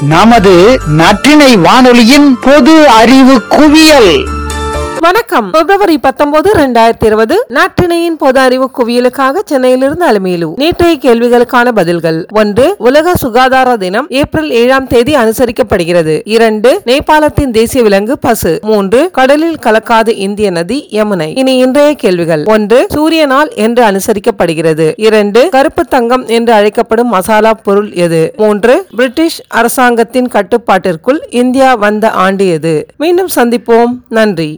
நமது நற்றினை வானொலியின் பொது அறிவு குவியல். வணக்கம். பிப்ரவரி பத்தொன்பது இரண்டாயிரத்தி இருபது நாட்டினையின் பொது அறிவு குவியலுக்காக சென்னையிலிருந்து அலுமையிலு. நேற்றைய கேள்விகளுக்கான பதில்கள். ஒன்று உலக சுகாதார தினம் ஏப்ரல் ஏழாம் தேதி அனுசரிக்கப்படுகிறது. இரண்டு நேபாளத்தின் தேசிய விலங்கு பசு. மூன்று கடலில் கலக்காத இந்திய நதி யமுனை. இனி இன்றைய கேள்விகள். ஒன்று சூரிய நாள் என்று அனுசரிக்கப்படுகிறது. இரண்டு கருப்பு தங்கம் என்று அழைக்கப்படும் மசாலா பொருள் எது? மூன்று பிரிட்டிஷ் அரசாங்கத்தின் கட்டுப்பாட்டிற்குள் இந்தியா வந்த ஆண்டு எது? மீண்டும் சந்திப்போம். நன்றி.